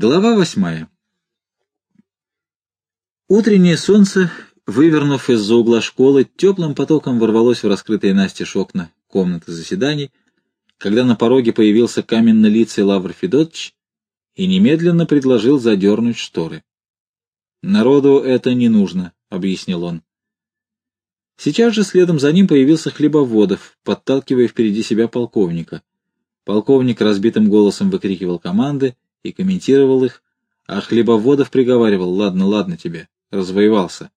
Глава восьмая. Утреннее солнце, вывернув из-за угла школы, теплым потоком ворвалось в раскрытые настежь окна комнаты заседаний, когда на пороге появился каменно-лицый Лавр Федотович и немедленно предложил задернуть шторы. «Народу это не нужно», — объяснил он. Сейчас же следом за ним появился Хлебоводов, подталкивая впереди себя полковника. Полковник разбитым голосом выкрикивал команды и комментировал их, а Хлебоводов приговаривал «Ладно, ладно тебе, развоевался».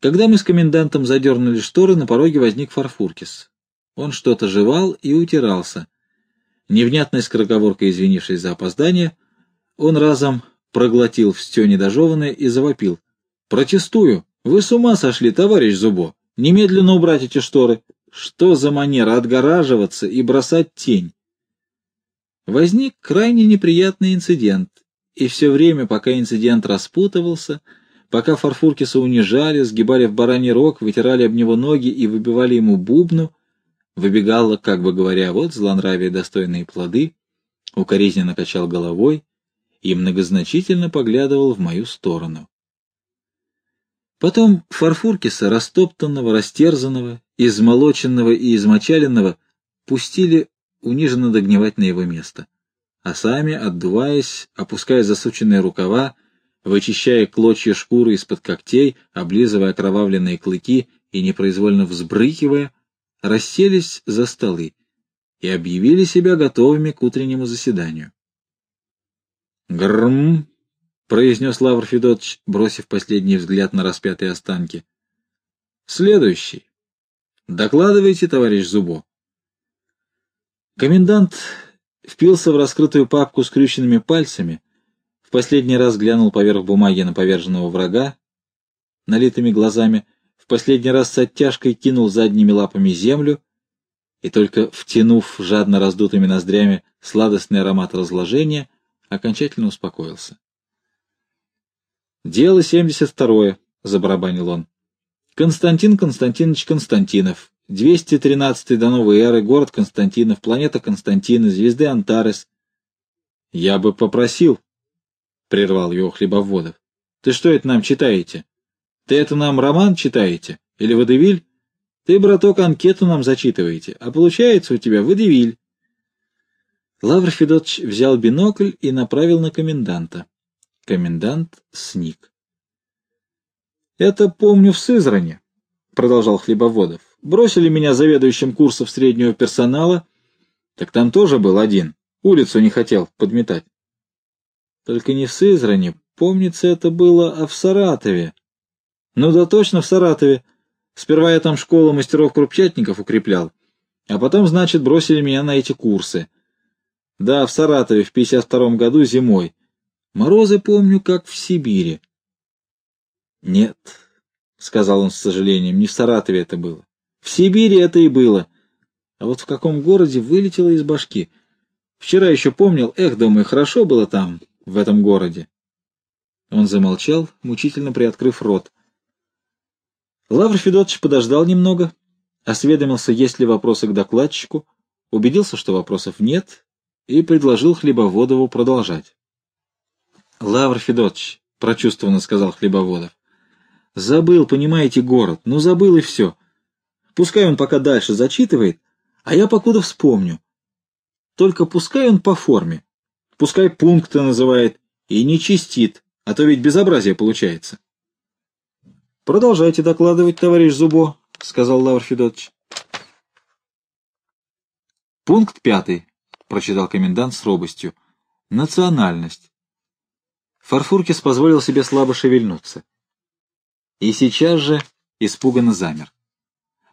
Когда мы с комендантом задернули шторы, на пороге возник Фарфуркис. Он что-то жевал и утирался. Невнятной скороговоркой извинившись за опоздание, он разом проглотил все недожеванное и завопил. «Протестую! Вы с ума сошли, товарищ Зубо! Немедленно убрать эти шторы! Что за манера отгораживаться и бросать тень? Возник крайне неприятный инцидент, и все время, пока инцидент распутывался, пока Фарфуркиса унижали, сгибали в бараний рог, вытирали об него ноги и выбивали ему бубну, выбегала, как бы говоря, вот злонравие достойные плоды, укоризненно качал головой и многозначительно поглядывал в мою сторону. Потом Фарфуркиса, растоптанного, растерзанного, измолоченного и измочаленного, пустили униженно догнивать на его место, а сами, отдуваясь, опуская засученные рукава, вычищая клочья шкуры из-под когтей, облизывая окровавленные клыки и непроизвольно взбрыкивая, расселись за столы и объявили себя готовыми к утреннему заседанию. «Грм!» произнес Лавр Федотович, бросив последний взгляд на распятые останки. Следующий. Докладывайте, товарищ Зубо. Комендант впился в раскрытую папку с скрюченными пальцами, в последний раз глянул поверх бумаги на поверженного врага, налитыми глазами, в последний раз с оттяжкой кинул задними лапами землю и только втянув жадно раздутыми ноздрями сладостный аромат разложения, окончательно успокоился. «Дело семьдесят второе», — забарабанил он. «Константин Константинович Константинов, 213-й до новой эры, город Константинов, планета Константина, звезды Антарес». «Я бы попросил», — прервал его Хлебоводов. «Ты что это нам читаете? Ты это нам роман читаете? Или водевиль? Ты, браток, анкету нам зачитываете, а получается у тебя водевиль». Лавр Федотович взял бинокль и направил на коменданта. Комендант сник. «Это помню в Сызране», — продолжал Хлебоводов. «Бросили меня заведующим курсов среднего персонала, так там тоже был один, улицу не хотел подметать. Только не в Сызране, помнится, это было, а в Саратове. Ну да точно в Саратове. Сперва я там школу мастеров-крупчатников укреплял, а потом, значит, бросили меня на эти курсы. Да, в Саратове в 52 году зимой. Морозы помню, как в Сибири. — Нет, — сказал он с сожалением, — не в Саратове это было. В Сибири это и было. А вот в каком городе вылетело из башки. Вчера еще помнил, эх, думаю, хорошо было там, в этом городе. Он замолчал, мучительно приоткрыв рот. Лавр Федотович подождал немного, осведомился, есть ли вопросы к докладчику, убедился, что вопросов нет, и предложил Хлебоводову продолжать. Лавр Федотович, — прочувствованно сказал Хлебоводов, — забыл, понимаете, город, ну забыл и все. Пускай он пока дальше зачитывает, а я покуда вспомню. Только пускай он по форме, пускай пункты называет и не чистит, а то ведь безобразие получается. — Продолжайте докладывать, товарищ Зубо, — сказал Лавр Федотович. Пункт пятый, — прочитал комендант с робостью. Национальность. Фарфуркис позволил себе слабо шевельнуться. И сейчас же испуганно замер.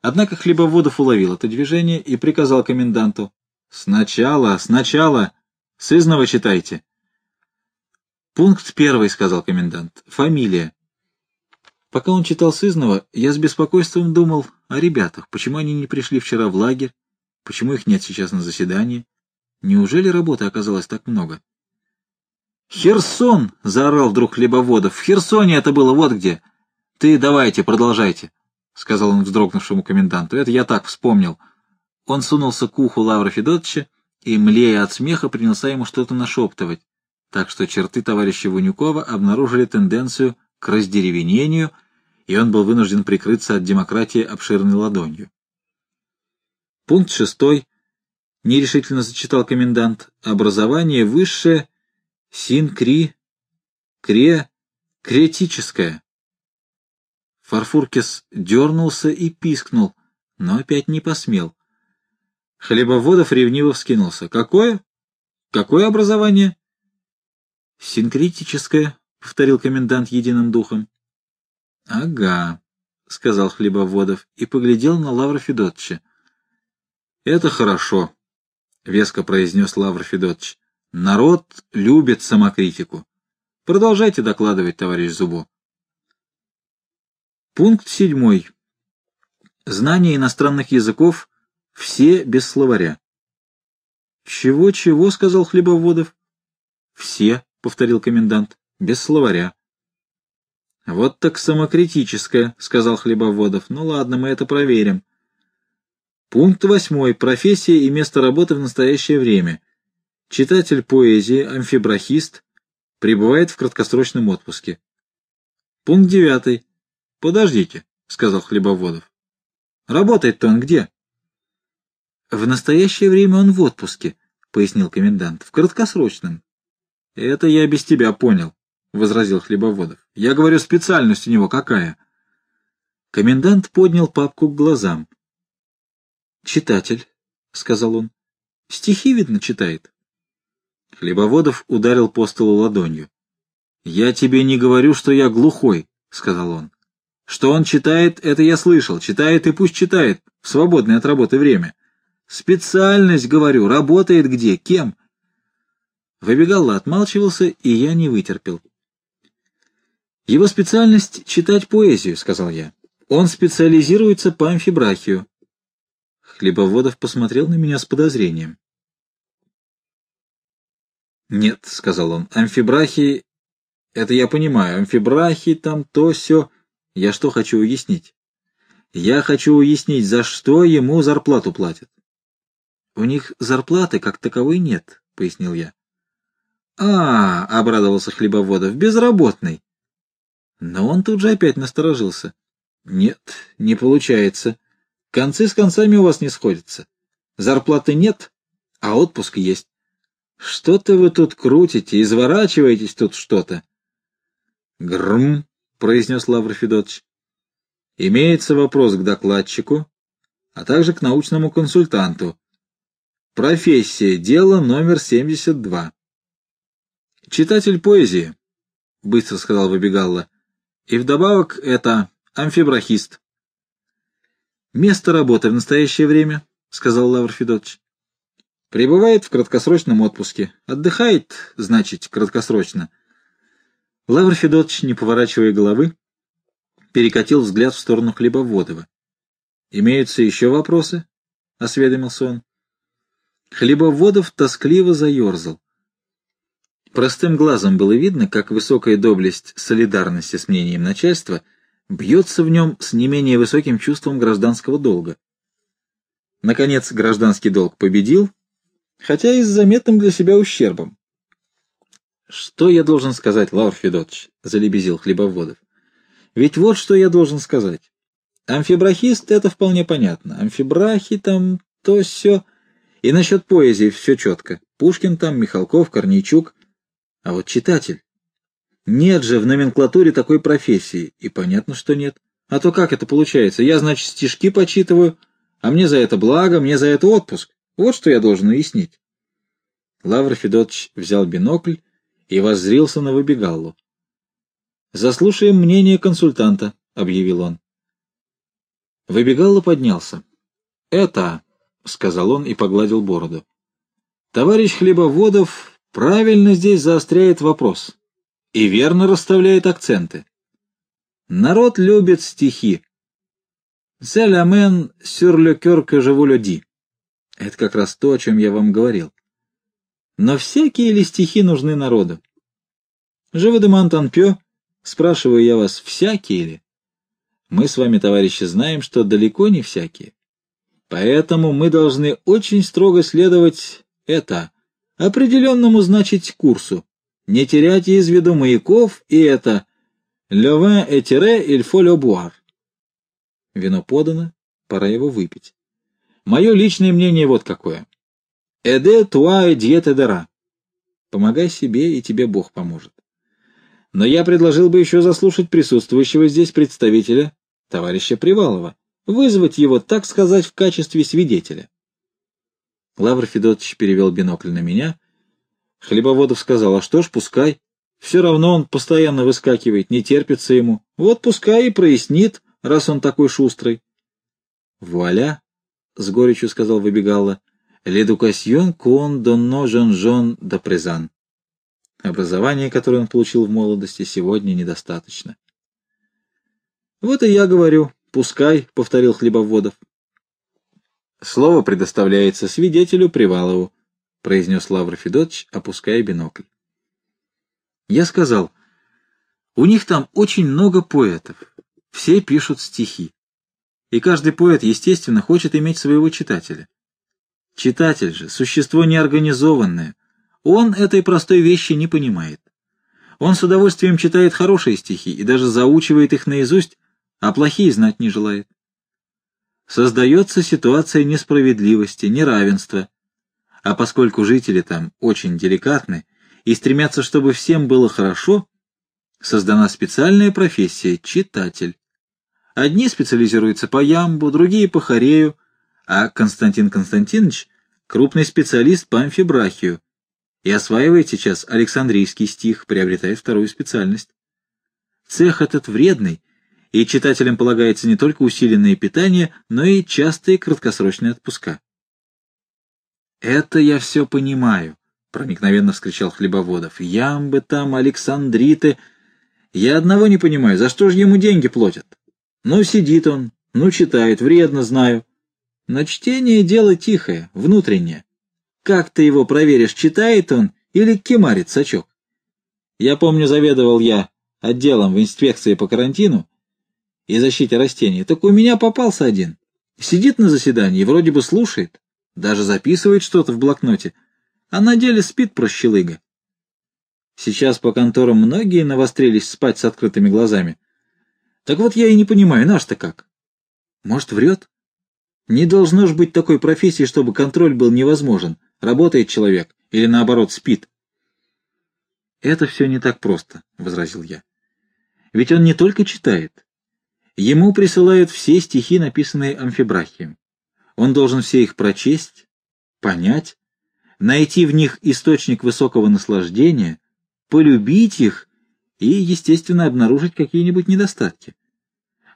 Однако Хлебоводов уловил это движение и приказал коменданту. «Сначала, сначала! Сызнова читайте!» «Пункт первый», — сказал комендант. «Фамилия». Пока он читал Сызнова, я с беспокойством думал о ребятах. Почему они не пришли вчера в лагерь? Почему их нет сейчас на заседании? Неужели работы оказалось так много? «Херсон!» — заорал вдруг Хлебоводов. «В Херсоне это было вот где!» «Ты давайте, продолжайте!» — сказал он вздрогнувшему коменданту. «Это я так вспомнил». Он сунулся к уху Лавра Федотовича и, млея от смеха, принялся ему что-то нашептывать. так что черты товарища Ванюкова обнаружили тенденцию к раздеревенению, и он был вынужден прикрыться от демократии обширной ладонью. Пункт шестой. Нерешительно зачитал комендант. Образование высшее, синкри, кре, кретическое. Фарфуркис дернулся и пискнул, но опять не посмел. Хлебоводов ревниво вскинулся. «Какое? Какое образование?» «Синкретическое», — повторил комендант единым духом. «Ага», — сказал Хлебоводов и поглядел на Лавра Федотовича. «Это хорошо», — веско произнес Лавр Федотович. «Народ любит самокритику. Продолжайте докладывать, товарищ Зубо». Пункт седьмой. Знание иностранных языков все без словаря. «Чего-чего?» — сказал Хлебоводов. «Все», — повторил комендант, — «без словаря». «Вот так самокритическое», — сказал Хлебоводов. «Ну ладно, мы это проверим». Пункт восьмой. Профессия и место работы в настоящее время. Читатель поэзии, амфибрахист, пребывает в краткосрочном отпуске. Пункт девятый. «Подождите», — сказал Хлебоводов. «Работает-то он где?» «В настоящее время он в отпуске», — пояснил комендант, — «в краткосрочном». «Это я без тебя понял», — возразил Хлебоводов. «Я говорю, специальность у него какая?» Комендант поднял папку к глазам. «Читатель», — сказал он. «Стихи, видно, читает». Хлебоводов ударил по столу ладонью. «Я тебе не говорю, что я глухой», — сказал он. «Что он читает, это я слышал. Читает и пусть читает, в свободное от работы время. Специальность, говорю, работает где, кем? Выбегалла отмалчивался, и я не вытерпел. Его специальность — читать поэзию, — сказал я. Он специализируется по амфибрахию. Хлебоводов посмотрел на меня с подозрением. «Нет», — сказал он, — «амфибрахи — это я понимаю, амфибрахи там то все. Я что хочу уяснить? Я хочу уяснить, за что ему зарплату платят. У них зарплаты как таковой нет, — пояснил я. А, — обрадовался Хлебоводов, — безработный. Но он тут же опять насторожился. Нет, не получается. Концы с концами у вас не сходятся. Зарплаты нет, а отпуск есть. Что-то вы тут крутите, изворачиваетесь тут что-то. Грм, произнес Лавр Федотович. Имеется вопрос к докладчику, а также к научному консультанту, Профессия. Дело номер 72. Читатель поэзии, — быстро сказал Выбегалла. И вдобавок это амфибрахист. Место работы в настоящее время, — сказал Лавр Федотович. Пребывает в краткосрочном отпуске. Отдыхает, значит, краткосрочно. Лавр Федотович, не поворачивая головы, перекатил взгляд в сторону Хлебоводова. «Имеются еще вопросы?» — осведомился он. Хлебоводов тоскливо заерзал. Простым глазом было видно, как высокая доблесть солидарности с мнением начальства бьется в нем с не менее высоким чувством гражданского долга. Наконец, гражданский долг победил, хотя и с заметным для себя ущербом. «Что я должен сказать, Лавр Федотович?» — залебезил Хлебоводов. «Ведь вот что я должен сказать. Амфибрахист — это вполне понятно. Амфибрахи там то все. И насчет поэзии все четко. Пушкин там, Михалков, Корнейчук. А вот читатель. Нет же в номенклатуре такой профессии. И понятно, что нет. А то как это получается? Я, значит, стишки почитываю, а мне за это благо, мне за это отпуск. Вот что я должен уяснить. Лавр Федотович взял бинокль и воззрился на выбегаллу. «Заслушаем мнение консультанта», — объявил он. Выбегалла поднялся. «Это...» — сказал он и погладил бороду. «Товарищ Хлебоводов правильно здесь заостряет вопрос и верно расставляет акценты. Народ любит стихи. «C'est la main sur le cœur que je vous le dis». Это как раз то, о чем я вам говорил. Но всякие ли стихи нужны народу? Живо де Монтанпё, спрашиваю я вас, всякие ли? Мы с вами, товарищи, знаем, что далеко не всякие. Поэтому мы должны очень строго следовать это, определенному, значит, курсу. Не теряйте из виду маяков и это «Le vin le boire». Вино подано, пора его выпить. Мое личное мнение вот какое. «Эде туа диет эдера». Помогай себе, и тебе Бог поможет. Но я предложил бы еще заслушать присутствующего здесь представителя, товарища Привалова, вызвать его, так сказать, в качестве свидетеля. Лавр Федотович перевел бинокль на меня. Хлебоводов сказал, а что ж, пускай. Все равно он постоянно выскакивает, не терпится ему. Вот пускай и прояснит, раз он такой шустрый. Вуаля, — с горечью сказал выбегала, — «L'éducation qu'on donne jeune jeune de présent». Образование, которое он получил в молодости, сегодня недостаточно. «Вот и я говорю, пускай», — повторил Хлебоводов. «Слово предоставляется свидетелю Привалову», — произнес Лавр Федотович, опуская бинокль. Я сказал, «У них там очень много поэтов, все пишут стихи. И каждый поэт, естественно, хочет иметь своего читателя. Читатель же — существо неорганизованное, он этой простой вещи не понимает. Он с удовольствием читает хорошие стихи и даже заучивает их наизусть, а плохие знать не желает. Создается ситуация несправедливости, неравенства. А поскольку жители там очень деликатны и стремятся, чтобы всем было хорошо, создана специальная профессия — читатель. Одни специализируются по ямбу, другие — по хорею, а Константин Константинович — крупный специалист по амфибрахию, и осваивает сейчас Александрийский стих, приобретает вторую специальность. Цех этот вредный, и читателям полагается не только усиленное питание, но и частые краткосрочные отпуска. «Это я все понимаю», — проникновенно вскричал Хлебоводов. «Ямбы там, Александриты. Я одного не понимаю, за что же ему деньги платят? Ну, сидит он, ну, читает, вредно знаю. Но чтение — дело тихое, внутреннее. Как ты его проверишь, читает он или кемарит сачок? Я помню, заведовал я отделом в инспекции по карантину и защите растений. Так у меня попался один. Сидит на заседании, вроде бы слушает, даже записывает что-то в блокноте, а на деле спит прощелыга. Сейчас по конторам многие навострились спать с открытыми глазами. Так вот я и не понимаю, наш-то как? Может, врет? Не должно ж быть такой профессии, чтобы контроль был невозможен. Работает человек или, наоборот, спит? «Это все не так просто», — возразил я. «Ведь он не только читает. Ему присылают все стихи, написанные амфибрахием. Он должен все их прочесть, понять, найти в них источник высокого наслаждения, полюбить их и, естественно, обнаружить какие-нибудь недостатки.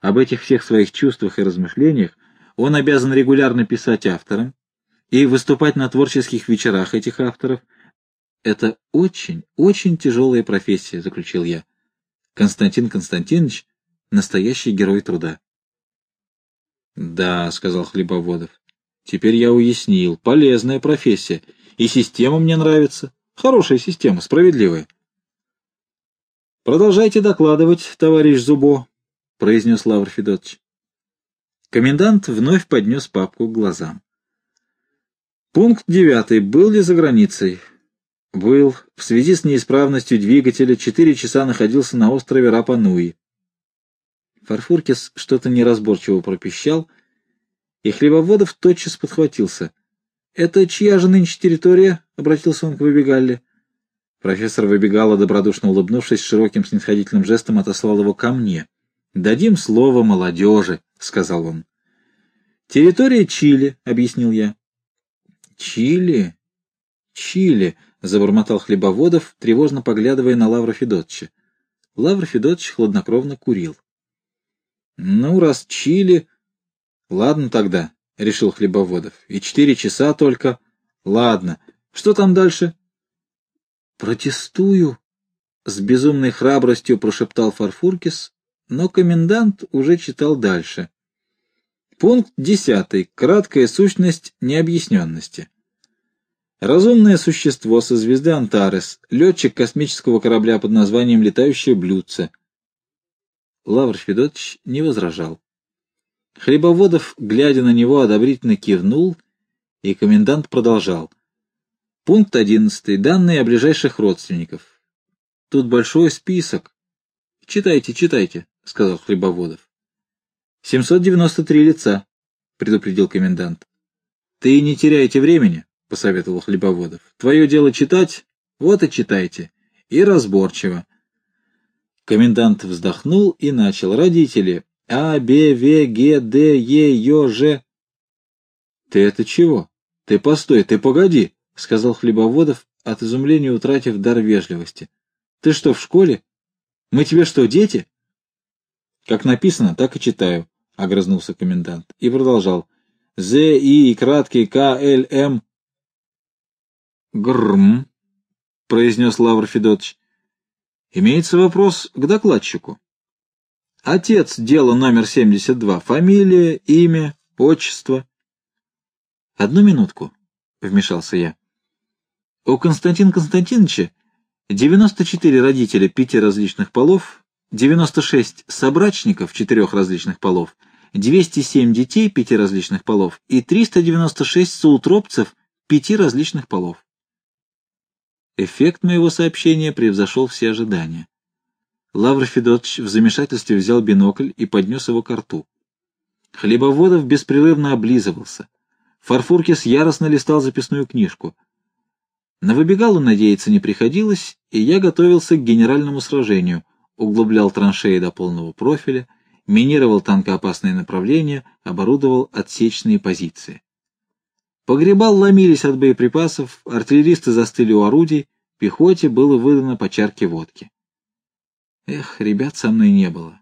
Об этих всех своих чувствах и размышлениях он обязан регулярно писать авторам, и выступать на творческих вечерах этих авторов — это очень, очень тяжелая профессия, заключил я. Константин Константинович — настоящий герой труда. Да, — сказал Хлебоводов, — теперь я уяснил, полезная профессия, и система мне нравится, хорошая система, справедливая. Продолжайте докладывать, товарищ Зубо, — произнес Лавр Федотович. Комендант вновь поднес папку к глазам. Пункт девятый. Был ли за границей? Был. В связи с неисправностью двигателя четыре часа находился на острове Рапануи. Фарфуркис что-то неразборчиво пропищал, и Хлебоводов тотчас подхватился. «Это чья же нынче территория?» — обратился он к Выбегалле. Профессор Выбегала, добродушно улыбнувшись, широким снисходительным жестом отослал его ко мне. «Дадим слово молодежи», — сказал он. «Территория Чили», — объяснил я. Чили? Чили, забормотал Хлебоводов, тревожно поглядывая на Лавра Федотча. Лавр Федотович хладнокровно курил. Ну, раз Чили... Ладно тогда, решил Хлебоводов. И четыре часа только. Ладно. Что там дальше? Протестую, с безумной храбростью прошептал Фарфуркис, но комендант уже читал дальше. Пункт десятый. Краткая сущность необъясненности. Разумное существо со звезды Антарес, летчик космического корабля под названием «Летающее блюдце». Лавр Федотович не возражал. Хлебоводов, глядя на него, одобрительно кивнул, и комендант продолжал. Пункт одиннадцатый. Данные о ближайших родственников. тут большой список. Читайте, читайте, — сказал Хлебоводов. — 793 лица, — предупредил комендант. — Ты не теряйте времени, — посоветовал Хлебоводов. — Твое дело читать, вот и читайте. И разборчиво. Комендант вздохнул и начал. Родители. А, Б, В, Г, Д, Е, Ё, Ж. — Ты это чего? Ты постой, ты погоди, — сказал Хлебоводов, от изумления утратив дар вежливости. — Ты что, в школе? Мы тебе что, дети? — Как написано, так и читаю, — огрызнулся комендант и продолжал. — З, И, краткий, К, Л, М. — Грм, — произнес Лавр Федотович. — Имеется вопрос к докладчику. Отец дела номер 72. Фамилия, имя, отчество. — Одну минутку, — вмешался я. У Константина Константиновича 94 родителя пяти различных полов, 96 собрачников четырех различных полов, 207 детей пяти различных полов и 396 соутропцев пяти различных полов. Эффект моего сообщения превзошел все ожидания. Лавр Федотович в замешательстве взял бинокль и поднес его к рту. Хлебоводов беспрерывно облизывался. Фарфуркис яростно листал записную книжку. На выбегалу надеяться не приходилось, и я готовился к генеральному сражению, углублял траншеи до полного профиля, минировал танкоопасные направления, оборудовал отсечные позиции. Погребал ломились от боеприпасов, артиллеристы застыли у орудий, пехоте было выдано по чарке водки. Эх, ребят со мной не было.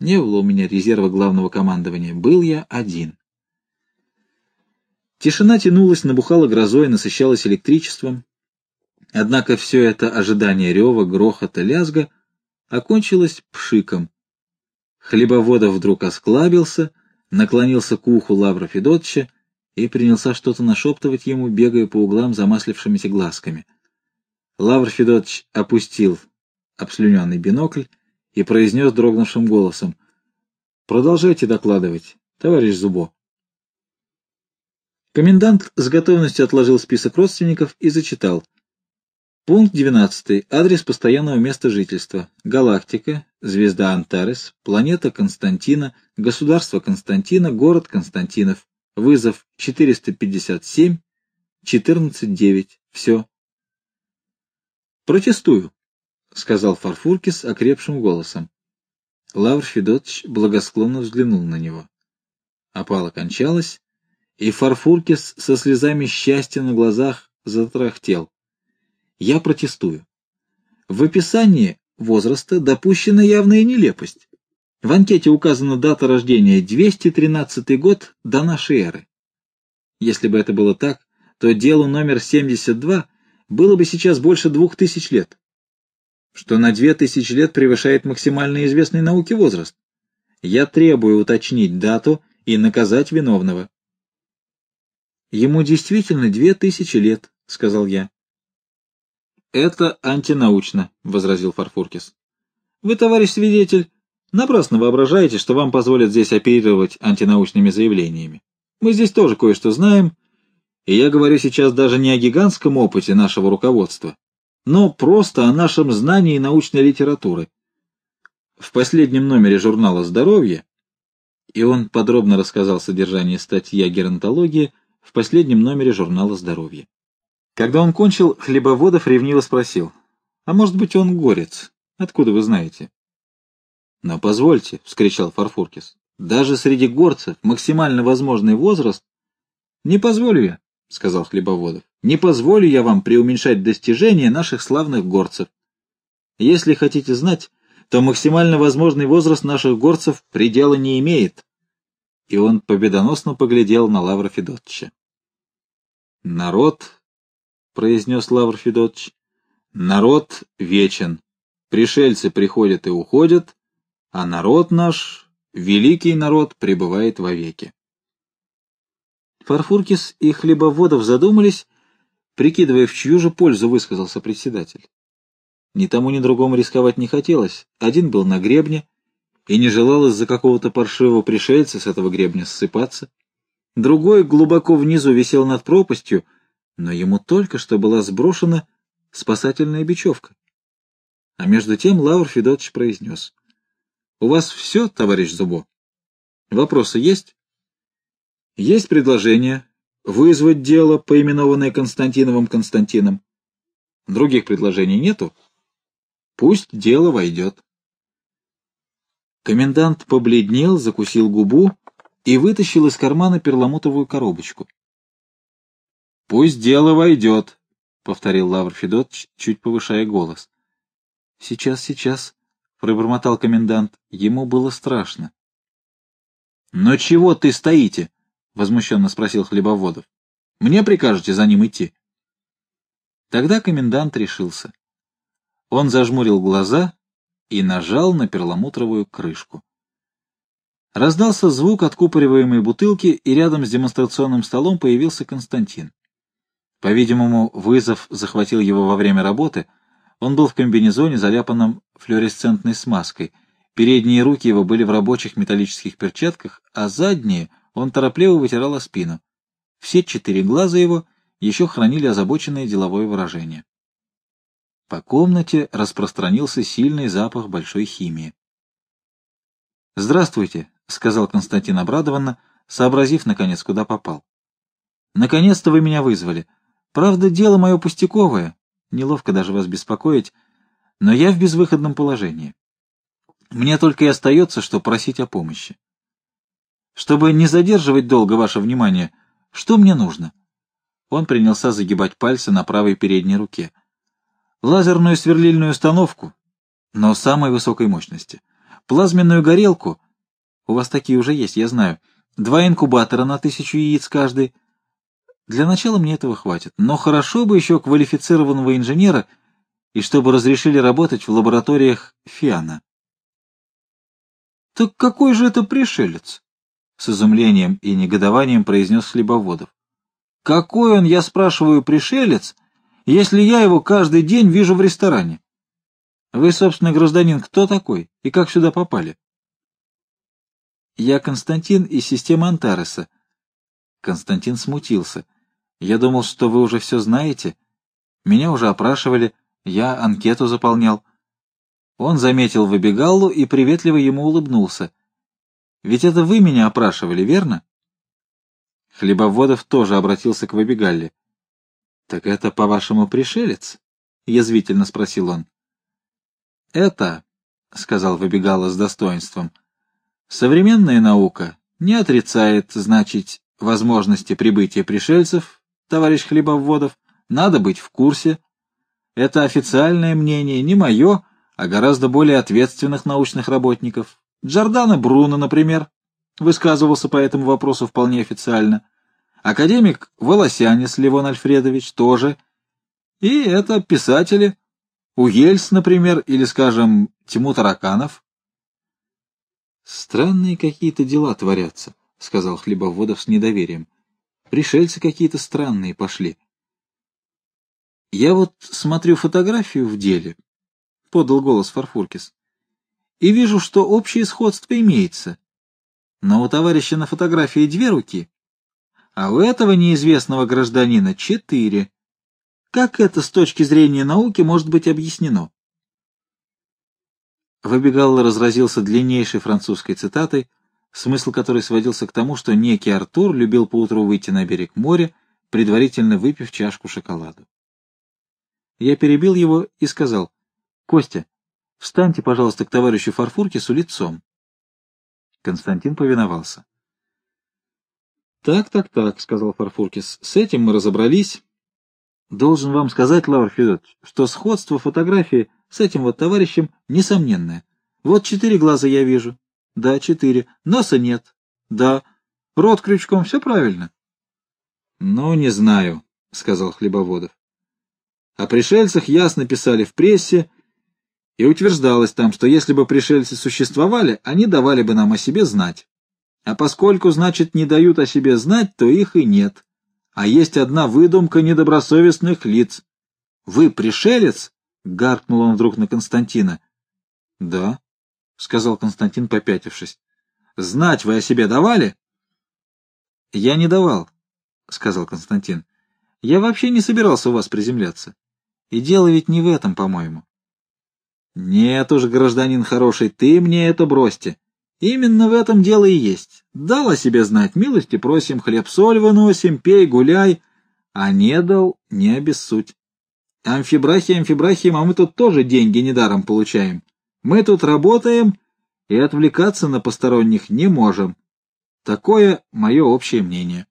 Не было у меня резерва главного командования, был я один. Тишина тянулась, набухала грозой, насыщалась электричеством. Однако все это ожидание рева, грохота, лязга окончилось пшиком. Хлебоводов вдруг осклабился, наклонился к уху Лавра Федотча и принялся что-то нашептывать ему, бегая по углам замаслившимися глазками. Лавр Федотч опустил обслюненный бинокль и произнес дрогнувшим голосом. — Продолжайте докладывать, товарищ Зубо. Комендант с готовностью отложил список родственников и зачитал. Пункт 12. Адрес постоянного места жительства. Галактика, звезда Антарес, планета Константина, государство Константина, город Константинов. Вызов 457, 14.9. Все. Протестую, сказал Фарфуркис окрепшим голосом. Лавр Федотович благосклонно взглянул на него. Опала кончалась, и Фарфуркис со слезами счастья на глазах затрахтел. Я протестую. В описании возраста допущена явная нелепость. В анкете указана дата рождения 213 год до нашей эры. Если бы это было так, то делу номер 72 было бы сейчас больше двух тысяч лет, что на две тысячи лет превышает максимально известный науке возраст. Я требую уточнить дату и наказать виновного. Ему действительно две тысячи лет, — сказал я. — Это антинаучно, — возразил Фарфуркис. — Вы, товарищ свидетель, напрасно воображаете, что вам позволят здесь оперировать антинаучными заявлениями. Мы здесь тоже кое-что знаем, и я говорю сейчас даже не о гигантском опыте нашего руководства, но просто о нашем знании научной литературы. В последнем номере журнала «Здоровье» и он подробно рассказал содержание статьи о геронтологии, в последнем номере журнала «Здоровье». Когда он кончил, Хлебоводов ревниво спросил, «А может быть, он горец? Откуда вы знаете?» «Но позвольте», — вскричал Фарфуркис, «даже среди горцев максимально возможный возраст...» «Не позволю я», — сказал Хлебоводов, «не позволю я вам преуменьшать достижения наших славных горцев. Если хотите знать, то максимально возможный возраст наших горцев предела не имеет». И он победоносно поглядел на Лавра Федотча. «Народ», — произнес Лавр Федотович, — «народ вечен. Пришельцы приходят и уходят, а народ наш, великий народ, пребывает вовеки». Фарфуркис и Хлебоводов задумались, прикидывая, в чью же пользу высказался председатель. Ни тому, ни другому рисковать не хотелось. Один был на гребне и не желал из-за какого-то паршивого пришельца с этого гребня ссыпаться. Другой глубоко внизу висел над пропастью, но ему только что была сброшена спасательная бечевка. А между тем Лавр Федотович произнес. — У вас все, товарищ Зубо? Вопросы есть? — Есть предложение вызвать дело, поименованное Константиновым Константином. Других предложений нету? Пусть дело войдет. Комендант побледнел, закусил губу и вытащил из кармана перламутровую коробочку. — Пусть дело войдет, — повторил Лавр Федот, чуть повышая голос. — Сейчас, сейчас, — пробормотал комендант. Ему было страшно. — Но чего ты стоите? — возмущенно спросил Хлебоводов. — Мне прикажете за ним идти? Тогда комендант решился. Он зажмурил глаза и нажал на перламутровую крышку. Раздался звук откупориваемой бутылки, и рядом с демонстрационным столом появился Константин. По-видимому, вызов захватил его во время работы. Он был в комбинезоне, заляпанном флуоресцентной смазкой. Передние руки его были в рабочих металлических перчатках, а задние он торопливо вытирал о спину. Все четыре глаза его еще хранили озабоченное деловое выражение. По комнате распространился сильный запах большой химии. «Здравствуйте», — сказал Константин обрадованно, сообразив, наконец, куда попал. «Наконец-то вы меня вызвали. Правда, дело мое пустяковое, неловко даже вас беспокоить, но я в безвыходном положении. Мне только и остается, что просить о помощи. Чтобы не задерживать долго ваше внимание, что мне нужно?» Он принялся загибать пальцы на правой передней руке — лазерную сверлильную установку, но самой высокой мощности, плазменную горелку, у вас такие уже есть, я знаю, два инкубатора на тысячу яиц каждый. Для начала мне этого хватит, но хорошо бы еще квалифицированного инженера и чтобы разрешили работать в лабораториях Фиана. «Так какой же это пришелец?» — с изумлением и негодованием произнес Хлебоводов. «Какой он, я спрашиваю, пришелец, если я его каждый день вижу в ресторане? Вы, собственно, гражданин, кто такой и как сюда попали? Я Константин из системы Антареса. Константин смутился. Я думал, что вы уже все знаете. Меня уже опрашивали, я анкету заполнял. Он заметил Выбегаллу и приветливо ему улыбнулся. Ведь это вы меня опрашивали, верно? Хлебоводов тоже обратился к Выбегалле. — Так это, по-вашему, пришелец? — язвительно спросил он. — Это, — сказал Выбегало с достоинством, — современная наука не отрицает, значит, возможности прибытия пришельцев, товарищ Хлебоводов, надо быть в курсе. Это официальное мнение, не мое, а гораздо более ответственных научных работников. Джордано Бруно, например, высказывался по этому вопросу вполне официально. Академик Волосянис Левон Альфредович тоже. И это писатели. Уельс, например, или, скажем, Тиму Тараканов. «Странные какие-то дела творятся», — сказал Хлебоводов с недоверием. «Пришельцы какие-то странные пошли». «Я вот смотрю фотографию в деле», — подал голос Фарфуркис, — «и вижу, что общее сходство имеется. Но у товарища на фотографии две руки, а у этого неизвестного гражданина четыре. Как это с точки зрения науки может быть объяснено? Выбегал разразился длиннейшей французской цитатой, смысл которой сводился к тому, что некий Артур любил поутру выйти на берег моря, предварительно выпив чашку шоколаду. Я перебил его и сказал, «Костя, встаньте, пожалуйста, к товарищу Фарфуркису лицом». Константин повиновался. «Так, так, так», — сказал Фарфуркис, — «с этим мы разобрались. Должен вам сказать, Лавр Федотович, что сходство фотографии с этим вот товарищем несомненное. Вот четыре глаза я вижу. Да, четыре. Носа нет. Да. Рот крючком, все правильно. Ну, не знаю, — сказал Хлебоводов. О пришельцах ясно писали в прессе, и утверждалось там, что если бы пришельцы существовали, они давали бы нам о себе знать. А поскольку, значит, не дают о себе знать, то их и нет. А есть одна выдумка недобросовестных лиц. Вы пришелец? — гаркнул он вдруг на Константина. — Да, — сказал Константин, попятившись. — Знать вы о себе давали? — Я не давал, — сказал Константин. — Я вообще не собирался у вас приземляться. И дело ведь не в этом, по-моему. Нет уж, гражданин хороший, ты мне это бросьте. Именно в этом дело и есть. Дал о себе знать, милости просим, хлеб-соль выносим, пей, гуляй, а не дал, не обессудь. Амфибрахи, амфибрахи, а мы тут тоже деньги недаром получаем. Мы тут работаем и отвлекаться на посторонних не можем. Такое мое общее мнение.